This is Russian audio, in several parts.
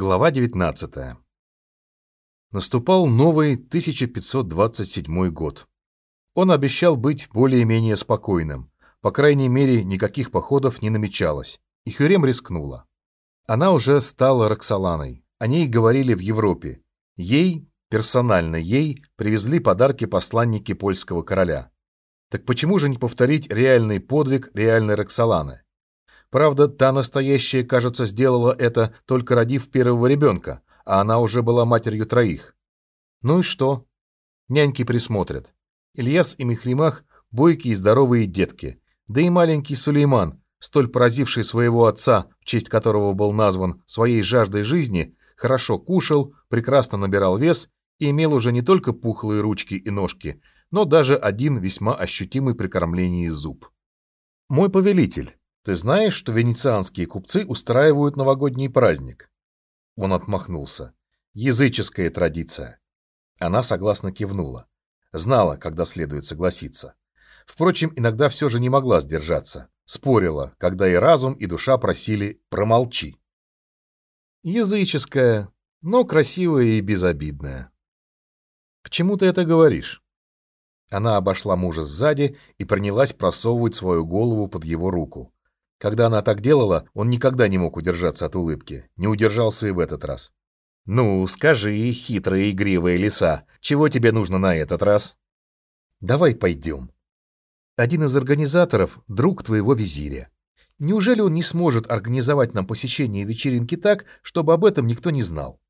Глава 19. Наступал новый 1527 год. Он обещал быть более-менее спокойным. По крайней мере, никаких походов не намечалось. И Хюрем рискнула. Она уже стала Роксоланой. О ней говорили в Европе. Ей, персонально ей, привезли подарки посланники польского короля. Так почему же не повторить реальный подвиг реальной Роксоланы? Правда, та настоящая, кажется, сделала это, только родив первого ребенка, а она уже была матерью троих. Ну и что? Няньки присмотрят. Ильяс и Мехримах – бойкие и здоровые детки. Да и маленький Сулейман, столь поразивший своего отца, в честь которого был назван своей жаждой жизни, хорошо кушал, прекрасно набирал вес и имел уже не только пухлые ручки и ножки, но даже один весьма ощутимый при кормлении зуб. Мой повелитель, ты знаешь, что венецианские купцы устраивают новогодний праздник? Он отмахнулся. Языческая традиция. Она согласно кивнула. Знала, когда следует согласиться. Впрочем, иногда все же не могла сдержаться. Спорила, когда и разум, и душа просили «промолчи». Языческая, но красивая и безобидная. К чему ты это говоришь? Она обошла мужа сзади и принялась просовывать свою голову под его руку. Когда она так делала, он никогда не мог удержаться от улыбки. Не удержался и в этот раз. «Ну, скажи, хитрые игривые лиса, чего тебе нужно на этот раз?» «Давай пойдем». Один из организаторов — друг твоего визиря. Неужели он не сможет организовать нам посещение вечеринки так, чтобы об этом никто не знал?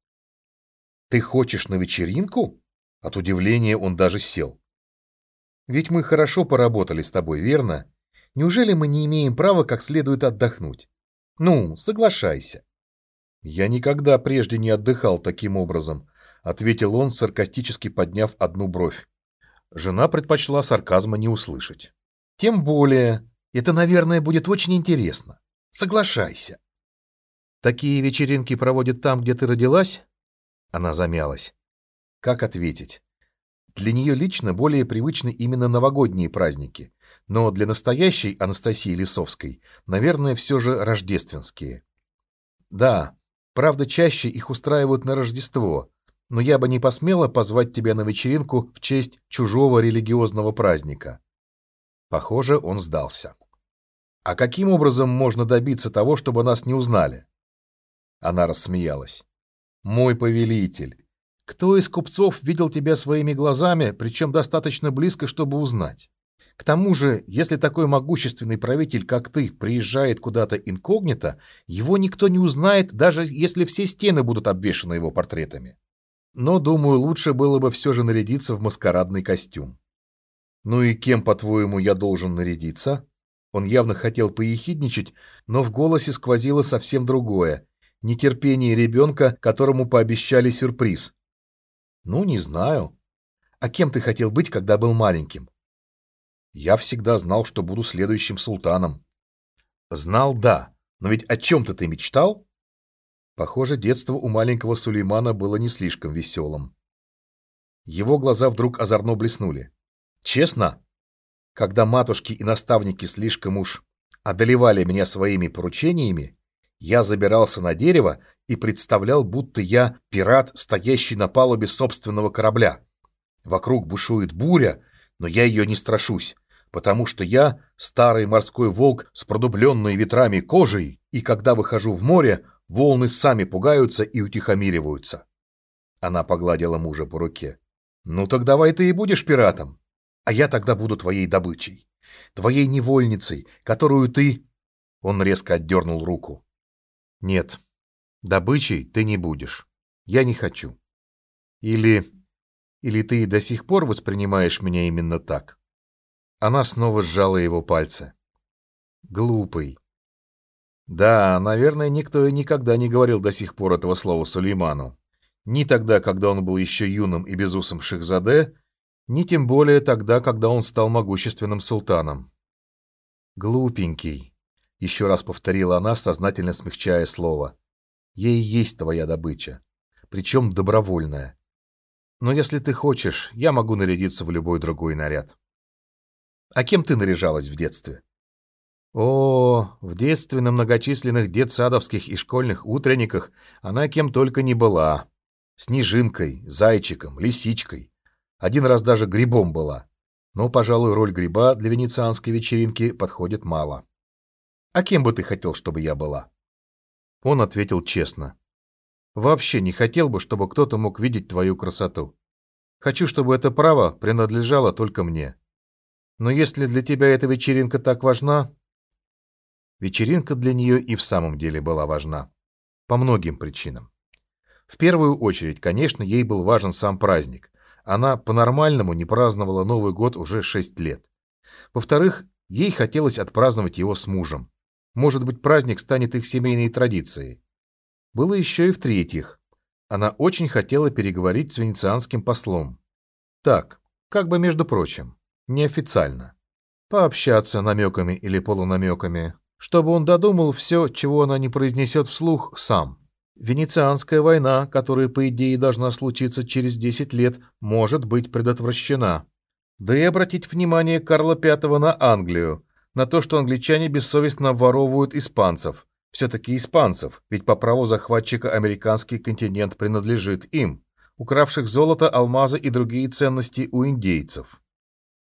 «Ты хочешь на вечеринку?» От удивления он даже сел. «Ведь мы хорошо поработали с тобой, верно? Неужели мы не имеем права как следует отдохнуть? Ну, соглашайся. Я никогда прежде не отдыхал таким образом, ответил он, саркастически подняв одну бровь. Жена предпочла сарказма не услышать. Тем более, это, наверное, будет очень интересно. Соглашайся. Такие вечеринки проводят там, где ты родилась? Она замялась. Как ответить? Для нее лично более привычны именно новогодние праздники, но для настоящей Анастасии Лисовской, наверное, все же рождественские. Да, правда, чаще их устраивают на Рождество, но я бы не посмела позвать тебя на вечеринку в честь чужого религиозного праздника. Похоже, он сдался. А каким образом можно добиться того, чтобы нас не узнали? Она рассмеялась. Мой повелитель, кто из купцов видел тебя своими глазами, причем достаточно близко, чтобы узнать? К тому же, если такой могущественный правитель, как ты, приезжает куда-то инкогнито, его никто не узнает, даже если все стены будут обвешаны его портретами. Но, думаю, лучше было бы все же нарядиться в маскарадный костюм. Ну и кем, по-твоему, я должен нарядиться? Он явно хотел поехидничать, но в голосе сквозило совсем другое. Нетерпение ребенка, которому пообещали сюрприз. Ну, не знаю. А кем ты хотел быть, когда был маленьким? Я всегда знал, что буду следующим султаном. Знал, да, но ведь о чем-то ты мечтал? Похоже, детство у маленького Сулеймана было не слишком веселым. Его глаза вдруг озорно блеснули. Честно? Когда матушки и наставники слишком уж одолевали меня своими поручениями, я забирался на дерево и представлял, будто я пират, стоящий на палубе собственного корабля. Вокруг бушует буря, но я ее не страшусь, потому что я старый морской волк с продубленной ветрами кожей, и когда выхожу в море, волны сами пугаются и утихомириваются. Она погладила мужа по руке. «Ну так давай ты и будешь пиратом, а я тогда буду твоей добычей, твоей невольницей, которую ты...» Он резко отдернул руку. «Нет, добычей ты не будешь. Я не хочу. Или или ты до сих пор воспринимаешь меня именно так?» Она снова сжала его пальцы. «Глупый». Да, наверное, никто и никогда не говорил до сих пор этого слова Сулейману. Ни тогда, когда он был еще юным и безусым Шехзаде, ни тем более тогда, когда он стал могущественным султаном. «Глупенький», — еще раз повторила она, сознательно смягчая слово. «Ей есть твоя добыча, причем добровольная. Но если ты хочешь, я могу нарядиться в любой другой наряд. А кем ты наряжалась в детстве? О, в детстве на многочисленных детсадовских и школьных утренниках она кем только не была. Снежинкой, зайчиком, лисичкой. Один раз даже грибом была. Но, пожалуй, роль гриба для венецианской вечеринки подходит мало. «А кем бы ты хотел, чтобы я была?» Он ответил честно. «Вообще не хотел бы, чтобы кто-то мог видеть твою красоту. Хочу, чтобы это право принадлежало только мне. Но если для тебя эта вечеринка так важна, Вечеринка для нее и в самом деле была важна. По многим причинам. В первую очередь, конечно, ей был важен сам праздник. Она по-нормальному не праздновала Новый год уже 6 лет. Во-вторых, ей хотелось отпраздновать его с мужем. Может быть, праздник станет их семейной традицией. Было еще и в-третьих. Она очень хотела переговорить с венецианским послом. Так, как бы между прочим, неофициально. Пообщаться намеками или полунамеками, чтобы он додумал все, чего она не произнесет вслух, сам. Венецианская война, которая, по идее, должна случиться через 10 лет, может быть предотвращена. Да и обратить внимание Карла V на Англию, на то, что англичане бессовестно воровывают испанцев. Все-таки испанцев, ведь по праву захватчика американский континент принадлежит им, укравших золото, алмазы и другие ценности у индейцев.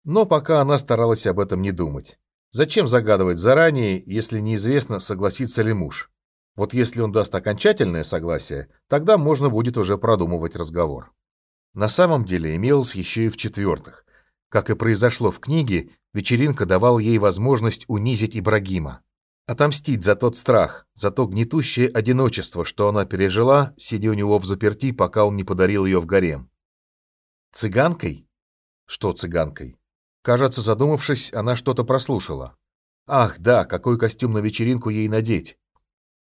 Но пока она старалась об этом не думать. Зачем загадывать заранее, если неизвестно, согласится ли муж? Вот если он даст окончательное согласие, тогда можно будет уже продумывать разговор. На самом деле имелось еще и в-четвертых. Как и произошло в книге, вечеринка давала ей возможность унизить Ибрагима. Отомстить за тот страх, за то гнетущее одиночество, что она пережила, сидя у него в заперти, пока он не подарил ее в гарем. Цыганкой? Что цыганкой? Кажется, задумавшись, она что-то прослушала. Ах, да, какой костюм на вечеринку ей надеть?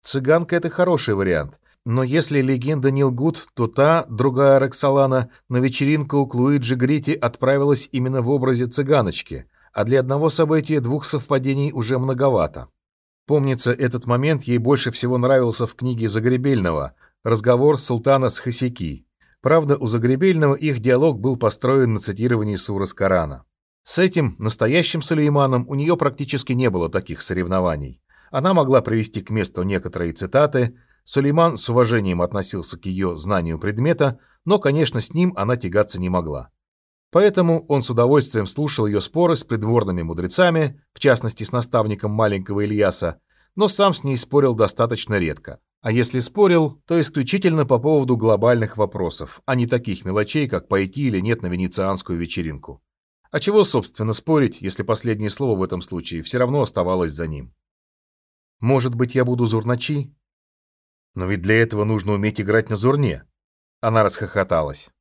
Цыганка — это хороший вариант. Но если легенда не лгут, то та, другая Роксолана, на вечеринку к Луиджи Грити отправилась именно в образе цыганочки, а для одного события двух совпадений уже многовато. Помнится, этот момент ей больше всего нравился в книге Загребельного «Разговор султана с Хасики». Правда, у Загребельного их диалог был построен на цитировании суры с Корана. С этим настоящим Сулейманом у нее практически не было таких соревнований. Она могла привести к месту некоторые цитаты, Сулейман с уважением относился к ее знанию предмета, но, конечно, с ним она тягаться не могла. Поэтому он с удовольствием слушал ее споры с придворными мудрецами, в частности с наставником маленького Ильяса, но сам с ней спорил достаточно редко. А если спорил, то исключительно по поводу глобальных вопросов, а не таких мелочей, как пойти или нет на венецианскую вечеринку. А чего, собственно, спорить, если последнее слово в этом случае все равно оставалось за ним? Может быть, я буду зурначи? Но ведь для этого нужно уметь играть на зурне. Она расхохоталась.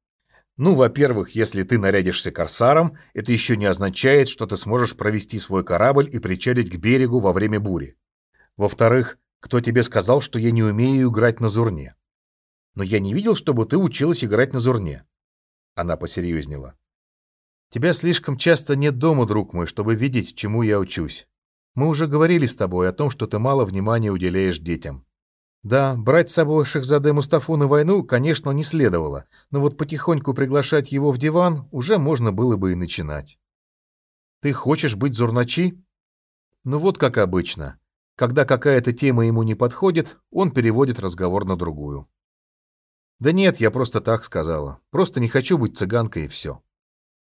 Ну, во-первых, если ты нарядишься корсаром, это еще не означает, что ты сможешь провести свой корабль и причалить к берегу во время бури. Во-вторых, кто тебе сказал, что я не умею играть на зурне? Но я не видел, чтобы ты училась играть на зурне. Она посерьезнела. Тебя слишком часто нет дома, друг мой, чтобы видеть, чему я учусь. Мы уже говорили с тобой о том, что ты мало внимания уделяешь детям. Да, брать с собой Шахзаде Мустафу на войну, конечно, не следовало, но вот потихоньку приглашать его в диван уже можно было бы и начинать. Ты хочешь быть зурначи? Ну вот как обычно. Когда какая-то тема ему не подходит, он переводит разговор на другую. Да нет, я просто так сказала. Просто не хочу быть цыганкой и все.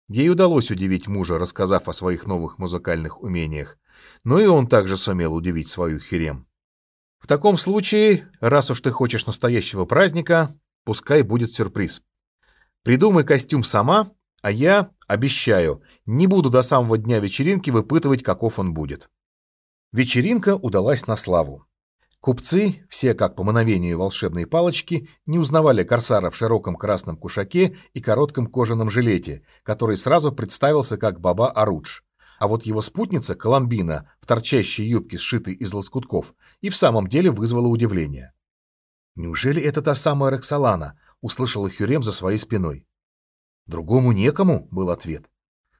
Ей удалось удивить мужа, рассказав о своих новых музыкальных умениях, но и он также сумел удивить свою Херем. В таком случае, раз уж ты хочешь настоящего праздника, пускай будет сюрприз. Придумай костюм сама, а я, обещаю, не буду до самого дня вечеринки выпытывать, каков он будет. Вечеринка удалась на славу. Купцы, все как по мановению волшебной палочки, не узнавали корсара в широком красном кушаке и коротком кожаном жилете, который сразу представился как Баба Арудж. А вот его спутница, Коломбина, в торчащей юбке, сшитой из лоскутков, и в самом деле вызвала удивление. «Неужели это та самая Роксолана?» — услышала Хюрем за своей спиной. «Другому некому», — был ответ.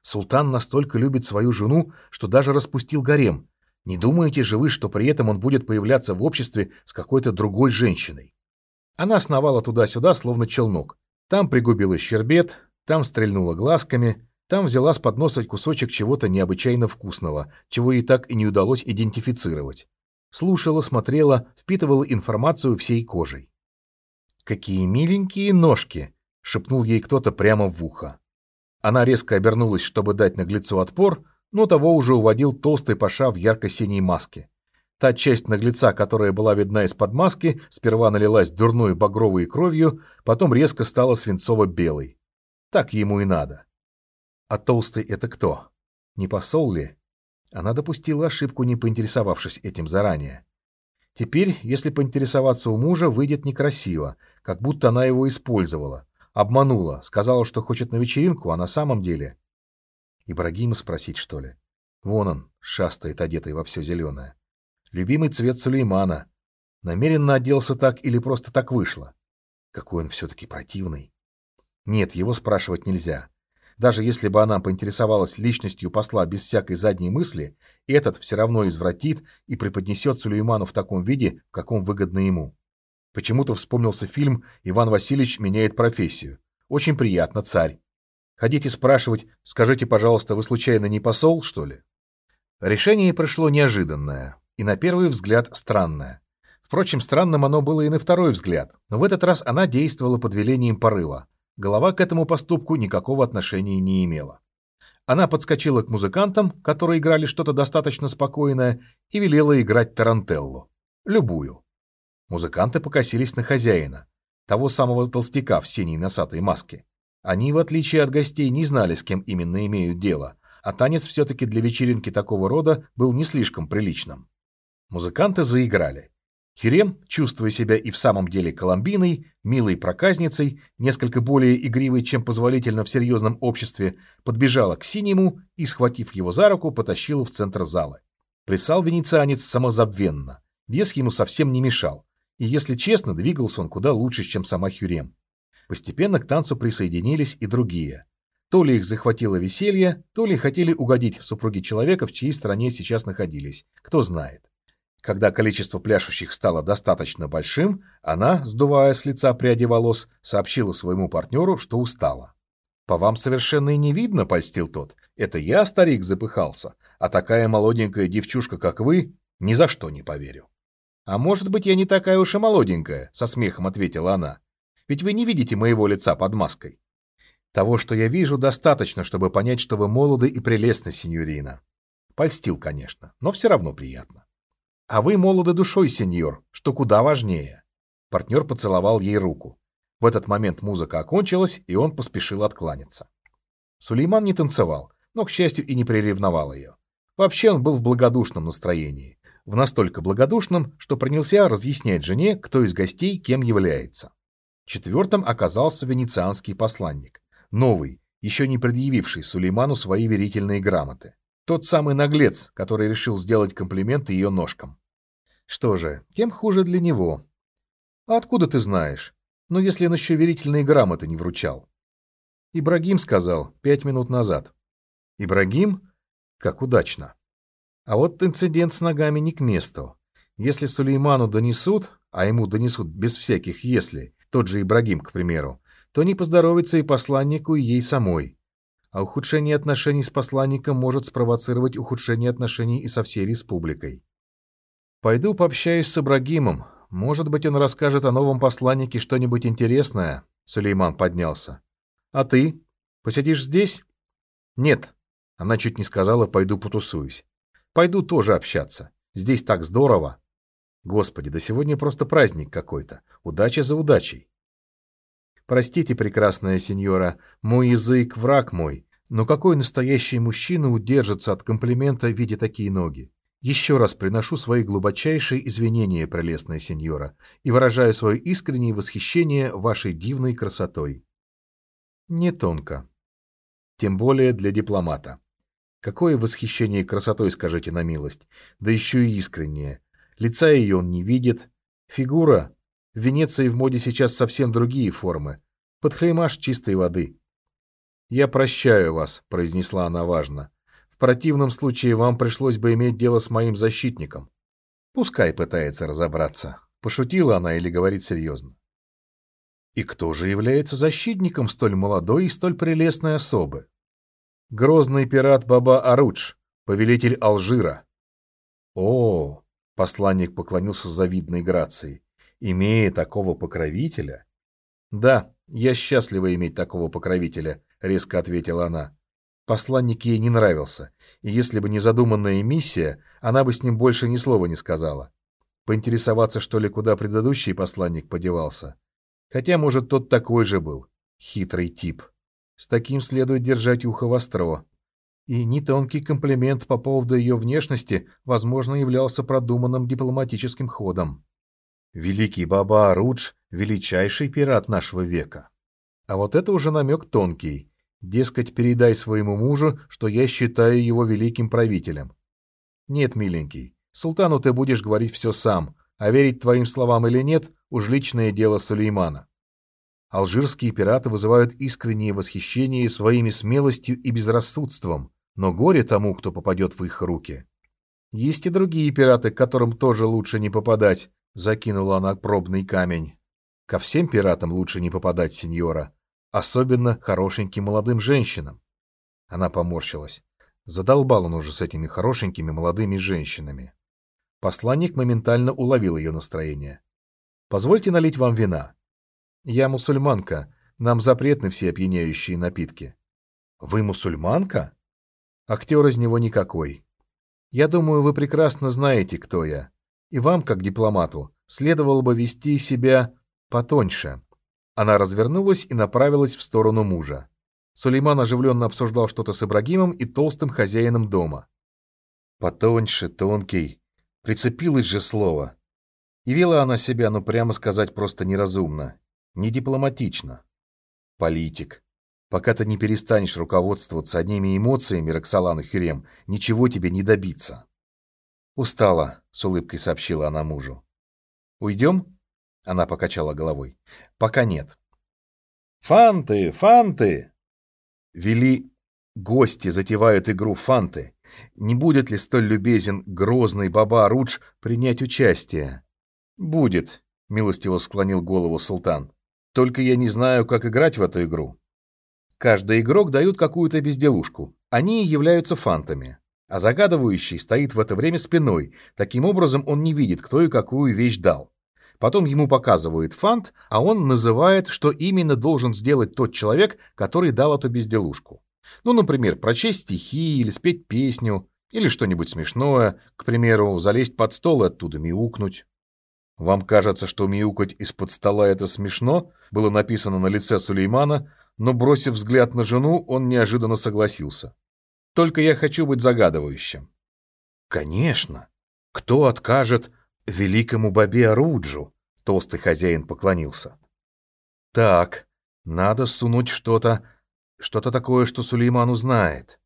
«Султан настолько любит свою жену, что даже распустил гарем, не думаете же вы, что при этом он будет появляться в обществе с какой-то другой женщиной? Она сновала туда-сюда, словно челнок. Там пригубила щербет, там стрельнула глазками, Там взяла с подноса кусочек чего-то необычайно вкусного, чего ей так и не удалось идентифицировать. Слушала, смотрела, впитывала информацию всей кожей. «Какие миленькие ножки!» — шепнул ей кто-то прямо в ухо. Она резко обернулась, чтобы дать наглецу отпор, но того уже уводил толстый паша в ярко-синей маске. Та часть наглеца, которая была видна из-под маски, сперва налилась дурной багровой кровью, потом резко стала свинцово-белой. Так ему и надо. А толстый это кто? Не посол ли? Она допустила ошибку, не поинтересовавшись этим заранее. Теперь, если поинтересоваться у мужа, выйдет некрасиво, как будто она его использовала, обманула, сказала, что хочет на вечеринку, а на самом деле... Ибрагима спросить, что ли? Вон он, шастает, одетый во все зеленое. Любимый цвет Сулеймана. Намеренно оделся так или просто так вышло? Какой он все-таки противный. Нет, его спрашивать нельзя. Даже если бы она поинтересовалась личностью посла без всякой задней мысли, этот все равно извратит и преподнесет Сулейману в таком виде, в каком выгодно ему. Почему-то вспомнился фильм «Иван Васильевич меняет профессию». Очень приятно, царь. Хотите спрашивать, скажите, пожалуйста, вы случайно не посол, что ли? Решение пришло неожиданное и на первый взгляд странное. Впрочем, странным оно было и на второй взгляд, но в этот раз она действовала под велением порыва – Голова к этому поступку никакого отношения не имела. Она подскочила к музыкантам, которые играли что-то достаточно спокойное, и велела играть тарантеллу. Любую. Музыканты покосились на хозяина, того самого толстяка в синей носатой маске. Они, в отличие от гостей, не знали, с кем именно имеют дело, а танец все-таки для вечеринки такого рода был не слишком приличным. Музыканты заиграли. Хирем, чувствуя себя и в самом деле коломбиной, милой проказницей, несколько более игривой, чем позволительно в серьезном обществе, подбежала к синему и, схватив его за руку, потащила в центр зала. Плясал венецианец самозабвенно. Вес ему совсем не мешал. И, если честно, двигался он куда лучше, чем сама Хюрем. Постепенно к танцу присоединились и другие. То ли их захватило веселье, то ли хотели угодить супруги человека, в чьей стране сейчас находились. Кто знает. Когда количество пляшущих стало достаточно большим, она, сдувая с лица пряди волос, сообщила своему партнеру, что устала. «По вам совершенно и не видно», — польстил тот. «Это я, старик, запыхался, а такая молоденькая девчушка, как вы, ни за что не поверю». «А может быть, я не такая уж и молоденькая», — со смехом ответила она. «Ведь вы не видите моего лица под маской». «Того, что я вижу, достаточно, чтобы понять, что вы молоды и прелестны, сеньорина». Польстил, конечно, но все равно приятно. А вы молоды душой, сеньор, что куда важнее. Партнер поцеловал ей руку. В этот момент музыка окончилась, и он поспешил откланяться. Сулейман не танцевал, но, к счастью, и не приревновал ее. Вообще он был в благодушном настроении. В настолько благодушном, что принялся разъяснять жене, кто из гостей кем является. Четвертым оказался венецианский посланник. Новый, еще не предъявивший Сулейману свои верительные грамоты. Тот самый наглец, который решил сделать комплимент ее ножкам. Что же, тем хуже для него. А откуда ты знаешь? Ну, если он еще верительные грамоты не вручал. Ибрагим сказал пять минут назад. Ибрагим? Как удачно. А вот инцидент с ногами не к месту. Если Сулейману донесут, а ему донесут без всяких «если», тот же Ибрагим, к примеру, то не поздоровится и посланнику, и ей самой а ухудшение отношений с посланником может спровоцировать ухудшение отношений и со всей республикой. Пойду пообщаюсь с Ибрагимом. Может быть, он расскажет о новом посланнике что-нибудь интересное. Сулейман поднялся. А ты? Посидишь здесь? Нет. Она чуть не сказала, пойду потусуюсь. Пойду тоже общаться. Здесь так здорово. Господи, да сегодня просто праздник какой-то. Удача за удачей. Простите, прекрасная сеньора, мой язык — враг мой, но какой настоящий мужчина удержится от комплимента, видя такие ноги? Еще раз приношу свои глубочайшие извинения, прелестная сеньора, и выражаю свое искреннее восхищение вашей дивной красотой. Не тонко. Тем более для дипломата. Какое восхищение красотой, скажите на милость, да еще и искреннее. Лица ее он не видит. Фигура в Венеции в моде сейчас совсем другие формы. Подхлеймаш чистой воды. «Я прощаю вас», — произнесла она важно. «В противном случае вам пришлось бы иметь дело с моим защитником». Пускай пытается разобраться, пошутила она или говорит серьезно. И кто же является защитником столь молодой и столь прелестной особы? Грозный пират Баба Арудж, повелитель Алжира. О, посланник поклонился с завидной грацией. Имея такого покровителя? Да, я счастлива иметь такого покровителя, резко ответила она. Посланник ей не нравился, и если бы не задуманная миссия, она бы с ним больше ни слова не сказала. Поинтересоваться, что ли, куда предыдущий посланник подевался. Хотя, может, тот такой же был. Хитрый тип. С таким следует держать ухо востро. И нетонкий комплимент по поводу ее внешности, возможно, являлся продуманным дипломатическим ходом. Великий Баба Арудж — величайший пират нашего века. А вот это уже намек тонкий. Дескать, передай своему мужу, что я считаю его великим правителем. Нет, миленький, султану ты будешь говорить все сам, а верить твоим словам или нет — уж личное дело Сулеймана. Алжирские пираты вызывают искреннее восхищение своими смелостью и безрассудством, но горе тому, кто попадет в их руки. Есть и другие пираты, к которым тоже лучше не попадать, закинула она пробный камень. Ко всем пиратам лучше не попадать, сеньора, особенно хорошеньким молодым женщинам. Она поморщилась. Задолбал он уже с этими хорошенькими молодыми женщинами. Посланник моментально уловил ее настроение. «Позвольте налить вам вина. «Я мусульманка. Нам запретны все опьяняющие напитки». «Вы мусульманка?» Актер из него никакой. Я думаю, вы прекрасно знаете, кто я. И вам, как дипломату, следовало бы вести себя потоньше. Она развернулась и направилась в сторону мужа. Сулейман оживленно обсуждал что-то с Ибрагимом и толстым хозяином дома. «Потоньше, тонкий. Прицепилось же слово». И вела она себя, ну прямо сказать, просто неразумно не дипломатично. Политик. Пока ты не перестанешь руководствоваться одними эмоциями, Роксолану Хюрем, ничего тебе не добиться. Устала, с улыбкой сообщила она мужу. Уйдем? Она покачала головой. Пока нет. Фанты, фанты! Вели гости затевают игру фанты. Не будет ли столь любезен грозный Баба Рудж принять участие? Будет, милостиво склонил голову султан. Только я не знаю, как играть в эту игру. Каждый игрок дают какую-то безделушку. Они являются фантами. А загадывающий стоит в это время спиной. Таким образом, он не видит, кто и какую вещь дал. Потом ему показывают фант, а он называет, что именно должен сделать тот человек, который дал эту безделушку. Ну, например, прочесть стихи или спеть песню, или что-нибудь смешное, к примеру, залезть под стол и оттуда мяукнуть. Вам кажется, что мяукать из-под стола это смешно? Было написано на лице Сулеймана, но, бросив взгляд на жену, он неожиданно согласился. Только я хочу быть загадывающим. Конечно. Кто откажет великому бабе Оруджу? Толстый хозяин поклонился. Так, надо сунуть что-то, что-то такое, что Сулейман узнает.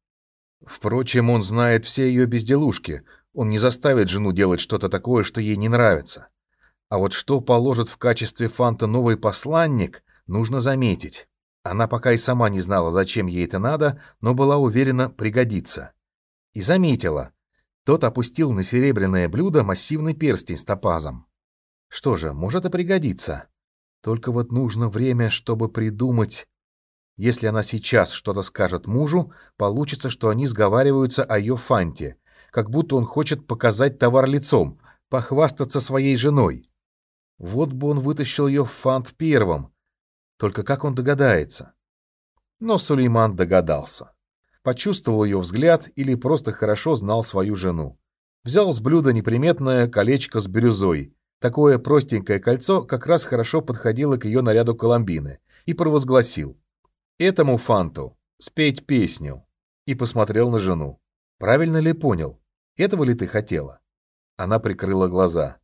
Впрочем, он знает все ее безделушки. Он не заставит жену делать что-то такое, что ей не нравится. А вот что положит в качестве фанта новый посланник, нужно заметить. Она пока и сама не знала, зачем ей это надо, но была уверена, пригодится. И заметила. Тот опустил на серебряное блюдо массивный перстень с топазом. Что же, может и пригодится. Только вот нужно время, чтобы придумать... Если она сейчас что-то скажет мужу, получится, что они сговариваются о ее фанте, как будто он хочет показать товар лицом, похвастаться своей женой. Вот бы он вытащил ее в фант первым. Только как он догадается? Но Сулейман догадался. Почувствовал ее взгляд или просто хорошо знал свою жену. Взял с блюда неприметное колечко с бирюзой. Такое простенькое кольцо как раз хорошо подходило к ее наряду Коломбины. И провозгласил. «Этому фанту спеть песню». И посмотрел на жену. «Правильно ли понял? Этого ли ты хотела?» Она прикрыла глаза.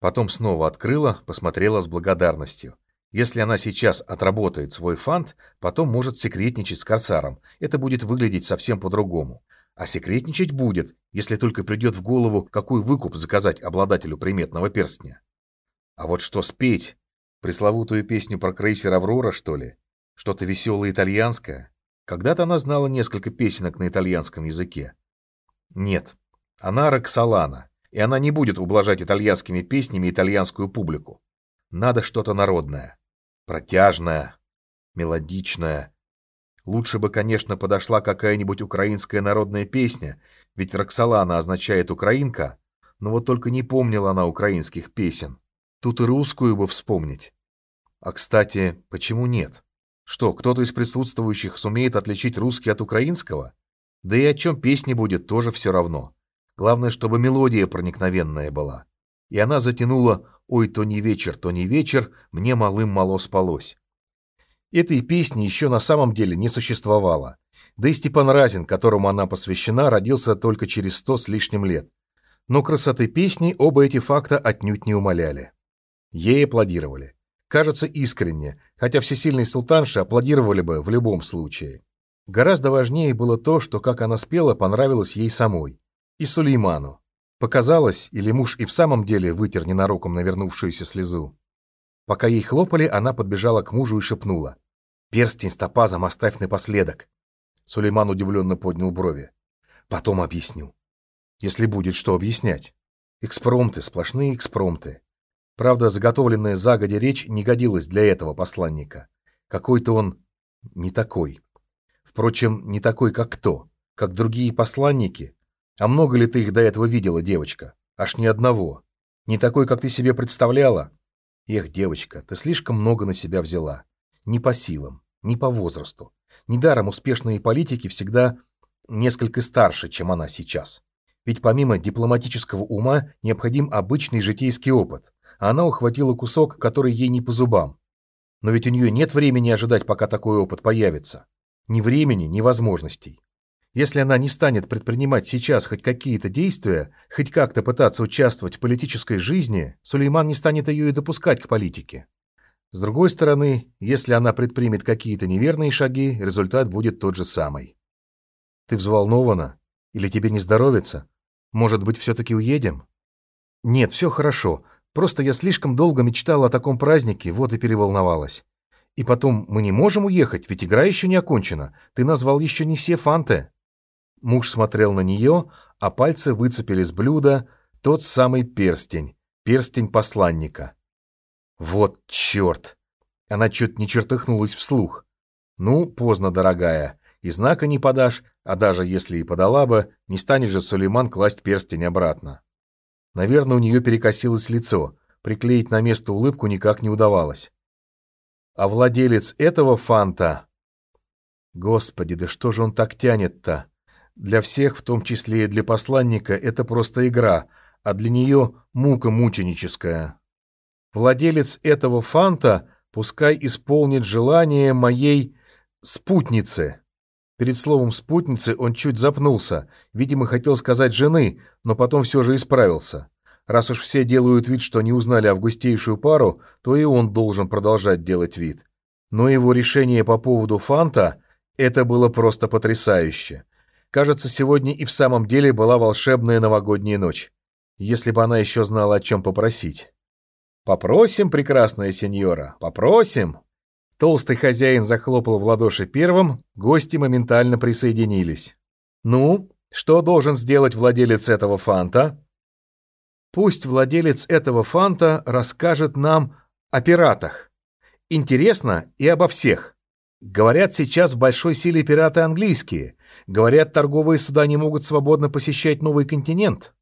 Потом снова открыла, посмотрела с благодарностью. Если она сейчас отработает свой фант, потом может секретничать с корсаром. Это будет выглядеть совсем по-другому. А секретничать будет, если только придет в голову, какой выкуп заказать обладателю приметного перстня. А вот что спеть? Пресловутую песню про крейсер «Аврора», что ли? Что-то веселое итальянское? Когда-то она знала несколько песенок на итальянском языке. Нет, она Роксолана и она не будет ублажать итальянскими песнями итальянскую публику. Надо что-то народное, протяжное, мелодичное. Лучше бы, конечно, подошла какая-нибудь украинская народная песня, ведь Роксолана означает «украинка», но вот только не помнила она украинских песен. Тут и русскую бы вспомнить. А, кстати, почему нет? Что, кто-то из присутствующих сумеет отличить русский от украинского? Да и о чем песня будет, тоже все равно. Главное, чтобы мелодия проникновенная была. И она затянула «Ой, то не вечер, то не вечер, мне малым мало спалось». Этой песни еще на самом деле не существовало. Да и Степан Разин, которому она посвящена, родился только через сто с лишним лет. Но красоты песни оба эти факта отнюдь не умаляли. Ей аплодировали. Кажется, искренне, хотя всесильный султанши аплодировали бы в любом случае. Гораздо важнее было то, что как она спела, понравилось ей самой. И Сулейману. Показалось, или муж и в самом деле вытер ненароком навернувшуюся слезу. Пока ей хлопали, она подбежала к мужу и шепнула. «Перстень с топазом оставь напоследок». Сулейман удивленно поднял брови. «Потом объясню. Если будет что объяснять. Экспромты, сплошные экспромты. Правда, заготовленная загодя речь не годилась для этого посланника. Какой-то он не такой. Впрочем, не такой, как кто, как другие посланники. А много ли ты их до этого видела, девочка? Аж ни одного. Не такой, как ты себе представляла? Эх, девочка, ты слишком много на себя взяла. Не по силам, не по возрасту. Недаром успешные политики всегда несколько старше, чем она сейчас. Ведь помимо дипломатического ума необходим обычный житейский опыт, а она ухватила кусок, который ей не по зубам. Но ведь у нее нет времени ожидать, пока такой опыт появится. Ни времени, ни возможностей. Если она не станет предпринимать сейчас хоть какие-то действия, хоть как-то пытаться участвовать в политической жизни, Сулейман не станет ее и допускать к политике. С другой стороны, если она предпримет какие-то неверные шаги, результат будет тот же самый. Ты взволнована? Или тебе не здоровится? Может быть, все-таки уедем? Нет, все хорошо. Просто я слишком долго мечтала о таком празднике, вот и переволновалась. И потом, мы не можем уехать, ведь игра еще не окончена. Ты назвал еще не все фанты. Муж смотрел на нее, а пальцы выцепили с блюда тот самый перстень, перстень посланника. Вот черт! Она чуть не чертыхнулась вслух. Ну, поздно, дорогая, и знака не подашь, а даже если и подала бы, не станет же Сулейман класть перстень обратно. Наверное, у нее перекосилось лицо. Приклеить на место улыбку никак не удавалось. А владелец этого фанта... Господи, да что же он так тянет-то? Для всех, в том числе и для посланника, это просто игра, а для нее мука мученическая. Владелец этого фанта пускай исполнит желание моей спутницы. Перед словом «спутницы» он чуть запнулся. Видимо, хотел сказать «жены», но потом все же исправился. Раз уж все делают вид, что не узнали августейшую пару, то и он должен продолжать делать вид. Но его решение по поводу Фанта – это было просто потрясающе. Кажется, сегодня и в самом деле была волшебная новогодняя ночь. Если бы она еще знала, о чем попросить. «Попросим, прекрасная сеньора, попросим!» Толстый хозяин захлопал в ладоши первым, гости моментально присоединились. «Ну, что должен сделать владелец этого фанта?» «Пусть владелец этого фанта расскажет нам о пиратах. Интересно и обо всех. Говорят, сейчас в большой силе пираты английские. Говорят, торговые суда не могут свободно посещать новый континент».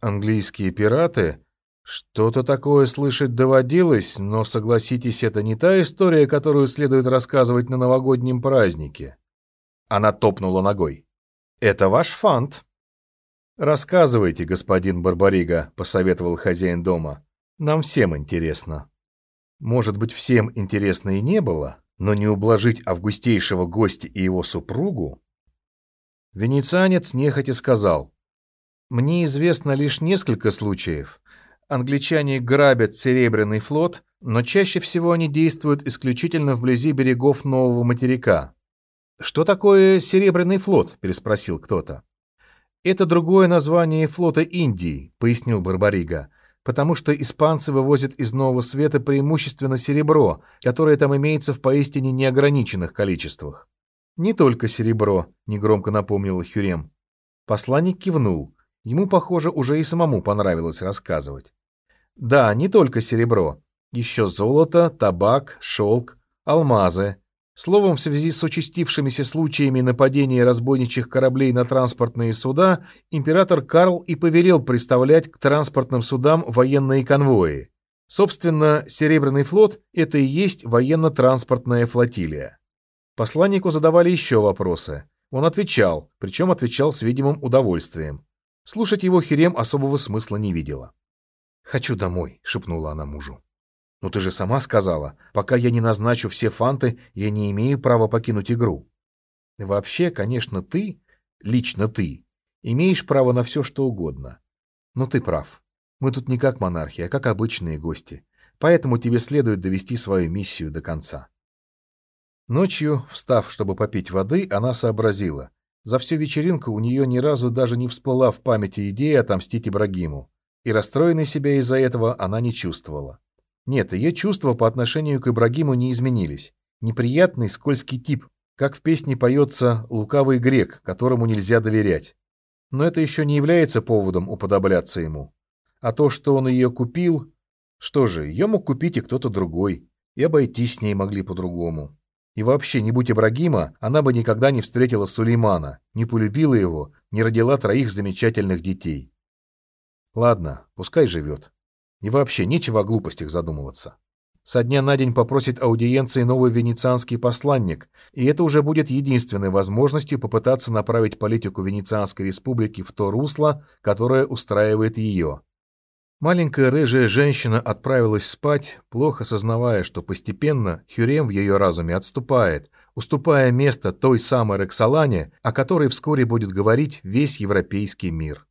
«Английские пираты?» Что-то такое слышать доводилось, но, согласитесь, это не та история, которую следует рассказывать на новогоднем празднике. Она топнула ногой. Это ваш фант. Рассказывайте, господин Барбарига, посоветовал хозяин дома. Нам всем интересно. Может быть, всем интересно и не было, но не ублажить августейшего гостя и его супругу? Венецианец нехотя сказал. Мне известно лишь несколько случаев, Англичане грабят Серебряный флот, но чаще всего они действуют исключительно вблизи берегов нового материка. «Что такое Серебряный флот?» – переспросил кто-то. «Это другое название флота Индии», – пояснил Барбарига, «потому что испанцы вывозят из Нового Света преимущественно серебро, которое там имеется в поистине неограниченных количествах». «Не только серебро», – негромко напомнил Хюрем. Посланник кивнул. Ему, похоже, уже и самому понравилось рассказывать. Да, не только серебро. Еще золото, табак, шелк, алмазы. Словом, в связи с участившимися случаями нападения разбойничьих кораблей на транспортные суда, император Карл и повелел представлять к транспортным судам военные конвои. Собственно, Серебряный флот – это и есть военно-транспортная флотилия. Посланнику задавали еще вопросы. Он отвечал, причем отвечал с видимым удовольствием. Слушать его Херем особого смысла не видела. «Хочу домой», — шепнула она мужу. «Но ты же сама сказала, пока я не назначу все фанты, я не имею права покинуть игру». «Вообще, конечно, ты, лично ты, имеешь право на все, что угодно. Но ты прав. Мы тут не как монархия, а как обычные гости. Поэтому тебе следует довести свою миссию до конца». Ночью, встав, чтобы попить воды, она сообразила. За всю вечеринку у нее ни разу даже не всплыла в памяти идея отомстить Ибрагиму, и расстроенной себя из-за этого она не чувствовала. Нет, ее чувства по отношению к Ибрагиму не изменились. Неприятный, скользкий тип, как в песне поется «лукавый грек», которому нельзя доверять. Но это еще не является поводом уподобляться ему. А то, что он ее купил... Что же, ее мог купить и кто-то другой, и обойтись с ней могли по-другому. И вообще, не будь Ибрагима, она бы никогда не встретила Сулеймана, не полюбила его, не родила троих замечательных детей. Ладно, пускай живет. И вообще, нечего о глупостях задумываться. Со дня на день попросит аудиенции новый венецианский посланник, и это уже будет единственной возможностью попытаться направить политику Венецианской республики в то русло, которое устраивает ее. Маленькая рыжая женщина отправилась спать, плохо сознавая, что постепенно Хюрем в ее разуме отступает, уступая место той самой Роксолане, о которой вскоре будет говорить весь европейский мир.